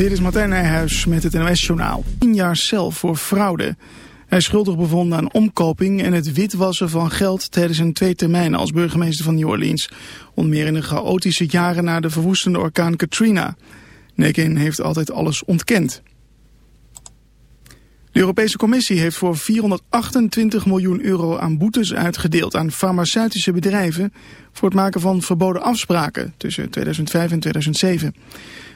Dit is Martijn Nijhuis met het NOS-journaal. 10 jaar cel voor fraude. Hij is schuldig bevonden aan omkoping en het witwassen van geld tijdens een twee termijnen als burgemeester van New Orleans. Onder meer in de chaotische jaren na de verwoestende orkaan Katrina. Nekin heeft altijd alles ontkend. De Europese Commissie heeft voor 428 miljoen euro aan boetes uitgedeeld aan farmaceutische bedrijven voor het maken van verboden afspraken tussen 2005 en 2007.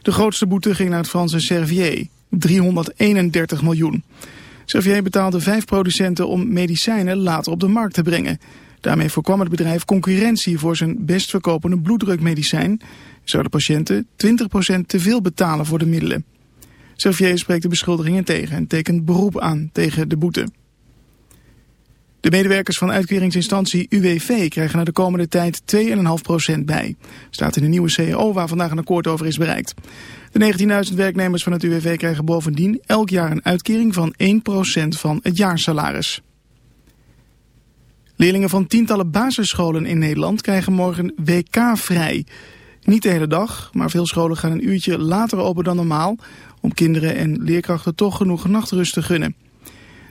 De grootste boete ging naar het Franse Servier, 331 miljoen. Servier betaalde vijf producenten om medicijnen later op de markt te brengen. Daarmee voorkwam het bedrijf concurrentie voor zijn best verkopende bloeddrukmedicijn. Zouden patiënten 20% te veel betalen voor de middelen. Servier spreekt de beschuldigingen tegen en tekent beroep aan tegen de boete. De medewerkers van uitkeringsinstantie UWV krijgen er de komende tijd 2,5% bij. Staat in de nieuwe CAO waar vandaag een akkoord over is bereikt. De 19.000 werknemers van het UWV krijgen bovendien elk jaar een uitkering van 1% van het jaarsalaris. Leerlingen van tientallen basisscholen in Nederland krijgen morgen WK vrij. Niet de hele dag, maar veel scholen gaan een uurtje later open dan normaal... om kinderen en leerkrachten toch genoeg nachtrust te gunnen.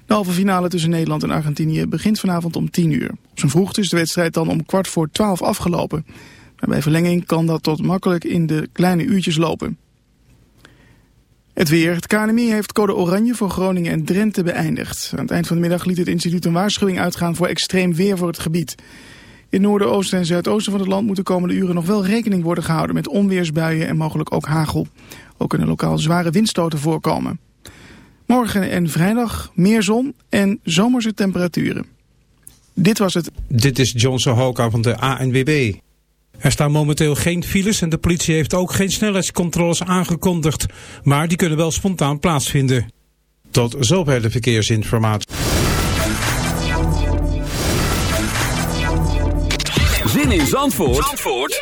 De halve finale tussen Nederland en Argentinië begint vanavond om 10 uur. Op zijn vroegte is de wedstrijd dan om kwart voor 12 afgelopen. Maar bij verlenging kan dat tot makkelijk in de kleine uurtjes lopen. Het weer. Het KNMI heeft code oranje voor Groningen en Drenthe beëindigd. Aan het eind van de middag liet het instituut een waarschuwing uitgaan voor extreem weer voor het gebied. In noorden, oosten en zuidoosten van het land moeten de komende uren nog wel rekening worden gehouden met onweersbuien en mogelijk ook hagel. Ook kunnen lokaal zware windstoten voorkomen. Morgen en vrijdag meer zon en zomerse temperaturen. Dit was het. Dit is Johnson Hoka van de ANWB. Er staan momenteel geen files en de politie heeft ook geen snelheidscontroles aangekondigd. Maar die kunnen wel spontaan plaatsvinden. Tot zover de verkeersinformatie. Zin in Zandvoort, Zandvoort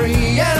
tree. And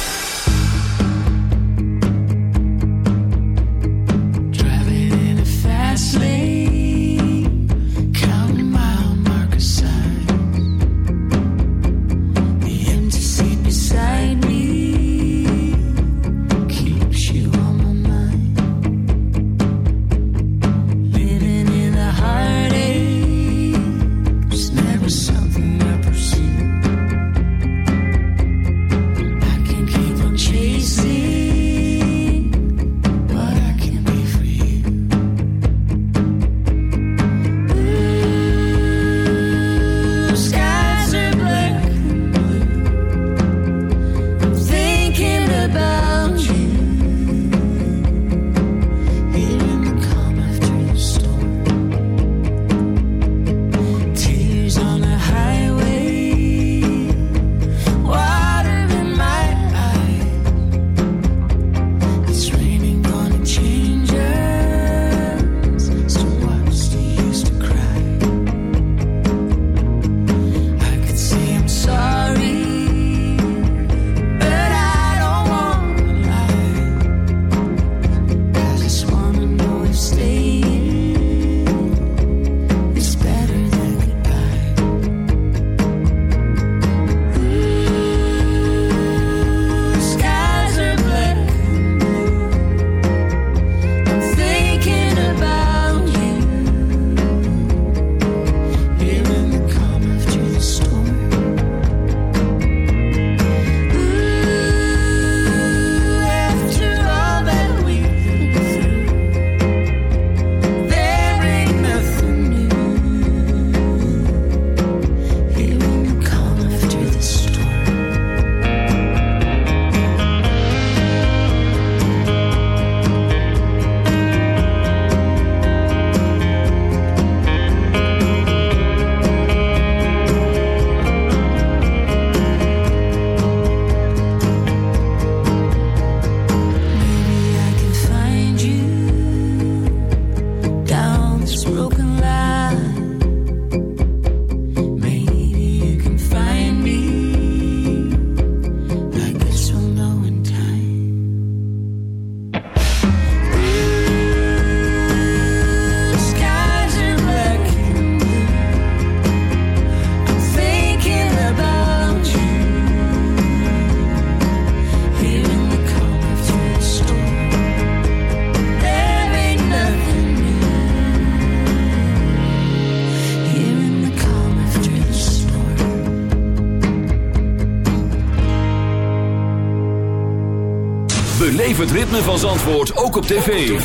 ritme van Zandvoort ook op tv.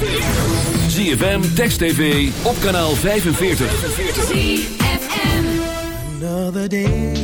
ZFM, Text TV, op kanaal 45. Another day.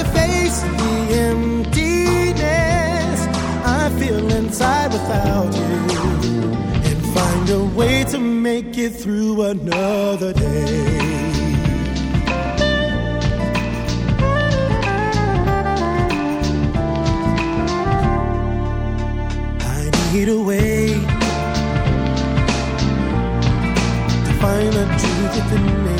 to face the emptiness I feel inside without you and find a way to make it through another day. I need a way to find a truth within me.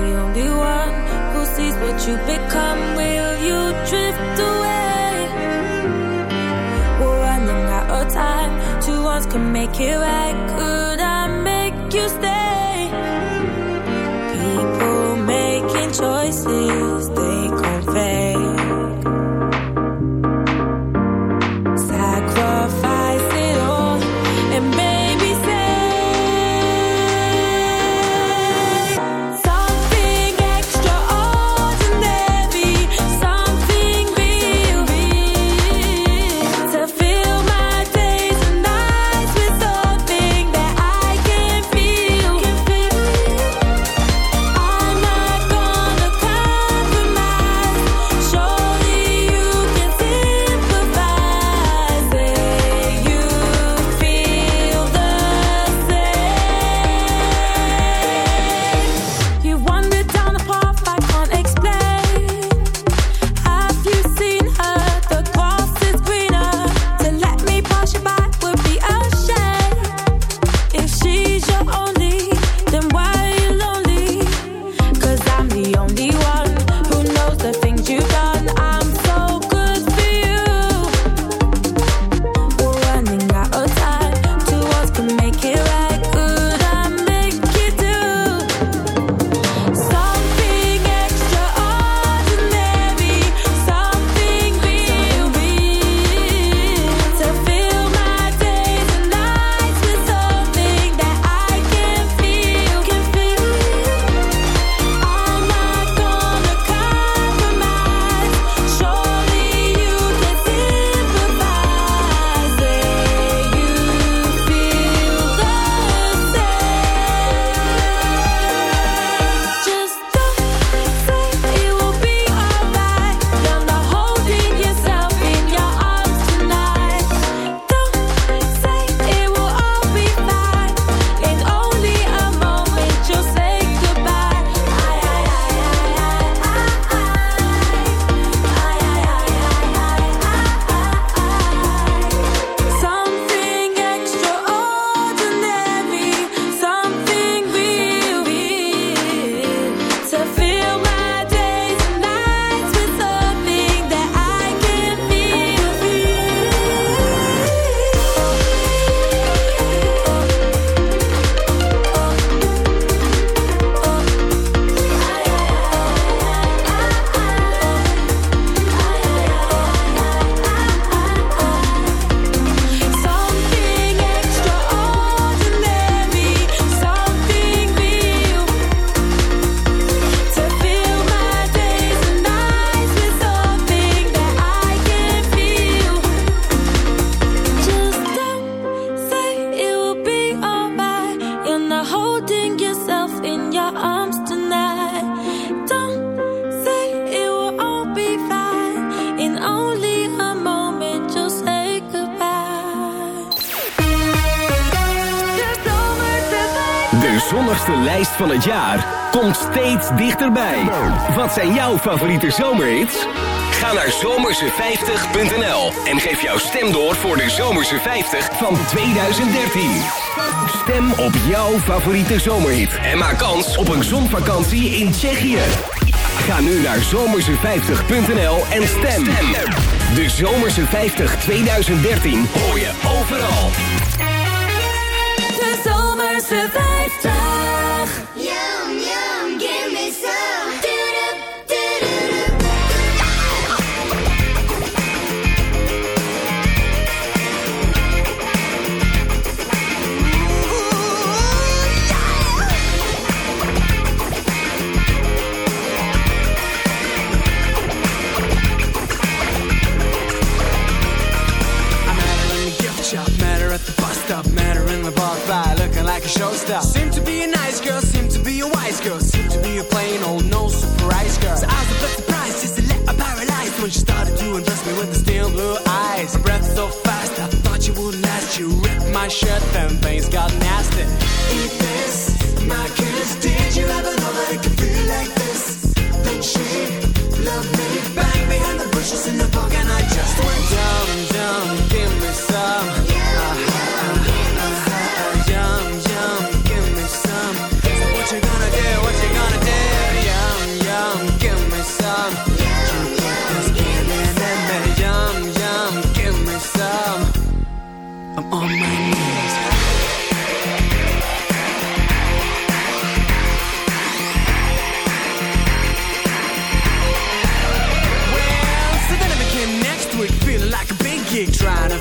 the only one who sees what you become. Will you drift away? We're running out of time. Two ones can make it right. Ooh. not holding yourself in your arms tonight. Don't say it will all be fine. In only a moment, you'll say goodbye. De zonnigste lijst van het jaar komt steeds dichterbij. Wat zijn jouw favoriete zomerhits? Ga naar zomerse50.nl en geef jouw stem door voor de Zomerse 50 van 2013. Stem op jouw favoriete zomerhit en maak kans op een zonvakantie in Tsjechië. Ga nu naar zomerse50.nl en stem. De Zomerse 50 2013 hoor je overal. De zomerse 50. Showstopper. Seemed to be a nice girl, seem to be a wise girl, seem to be a plain old no surprise girl. So I was a bit surprised just to let her paralyze when she started to undress me with the steel blue eyes. Her breath so fast, I thought you would last. You ripped my shirt, then things got nasty. Eat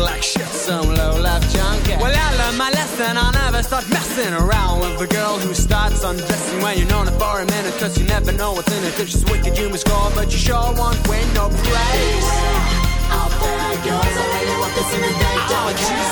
like shit, some low life junkie. Well, I learned my lesson, I'll never start messing around with the girl who starts undressing when you're known her for a minute, cause you never know what's in it. If she's wicked, you must score, but you sure won't win no praise. Out there goes, I really want this in the day. Oh,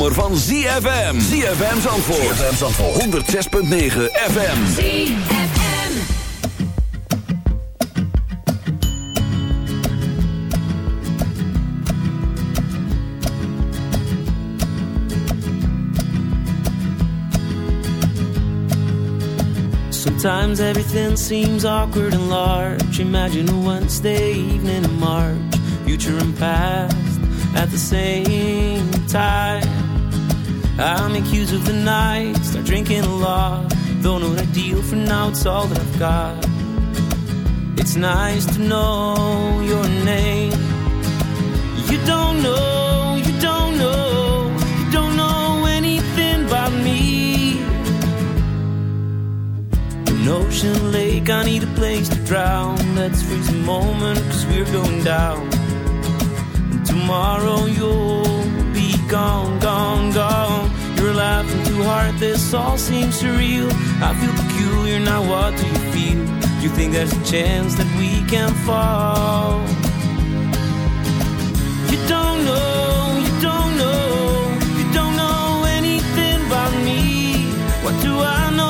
zomer van ZFM. ZFM Zandvoort. ZFM Zandvoort. 106.9 FM. ZFM. Sometimes everything seems awkward and large. Imagine a Wednesday evening in March, future and past at the same time. I make use of the night, start drinking a lot. Don't know what I deal for now, it's all that I've got. It's nice to know your name. You don't know, you don't know, you don't know anything about me. An ocean lake, I need a place to drown. Let's freeze a moment, cause we're going down. And tomorrow you'll be gone, gone, gone. You're laughing too hard, this all seems surreal. I feel peculiar, now what do you feel? You think there's a chance that we can fall? You don't know, you don't know, you don't know anything about me. What do I? Know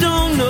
Don't know,